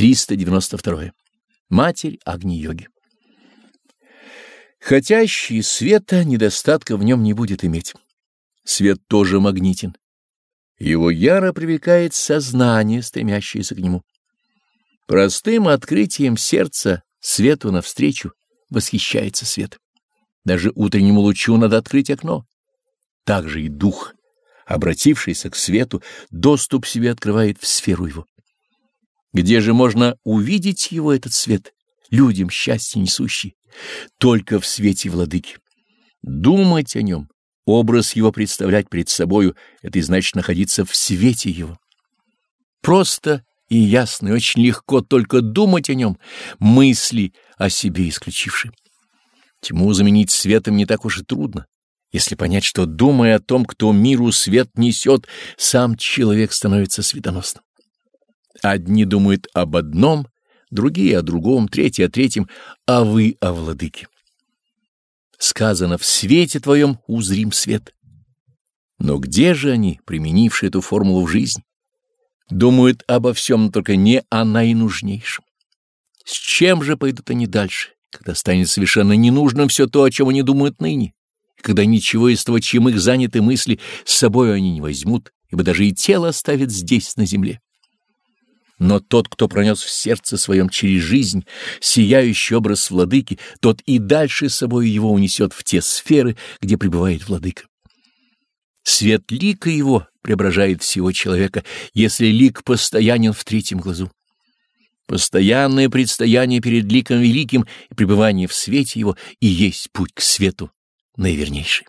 392. Матерь Агни-йоги. Хотящий света недостатка в нем не будет иметь. Свет тоже магнитен. Его яро привлекает сознание, стремящееся к нему. Простым открытием сердца свету навстречу восхищается свет. Даже утреннему лучу надо открыть окно. Так же и дух, обратившийся к свету, доступ себе открывает в сферу его. Где же можно увидеть его, этот свет, людям счастье несущий? Только в свете владыки. Думать о нем, образ его представлять пред собою — это и значит находиться в свете его. Просто и ясно, и очень легко только думать о нем, мысли о себе исключивши. Тьму заменить светом не так уж и трудно, если понять, что, думая о том, кто миру свет несет, сам человек становится светоносным. Одни думают об одном, другие о другом, третьи о третьем, а вы о владыке. Сказано, в свете твоем узрим свет. Но где же они, применившие эту формулу в жизнь? Думают обо всем, но только не о наинужнейшем. С чем же пойдут они дальше, когда станет совершенно ненужным все то, о чем они думают ныне, когда ничего из того, чем их заняты мысли, с собой они не возьмут, ибо даже и тело оставят здесь, на земле? Но тот, кто пронес в сердце своем через жизнь сияющий образ владыки, тот и дальше собой его унесет в те сферы, где пребывает владыка. Свет лика его преображает всего человека, если лик постоянен в третьем глазу. Постоянное предстояние перед ликом великим и пребывание в свете его и есть путь к свету наивернейший.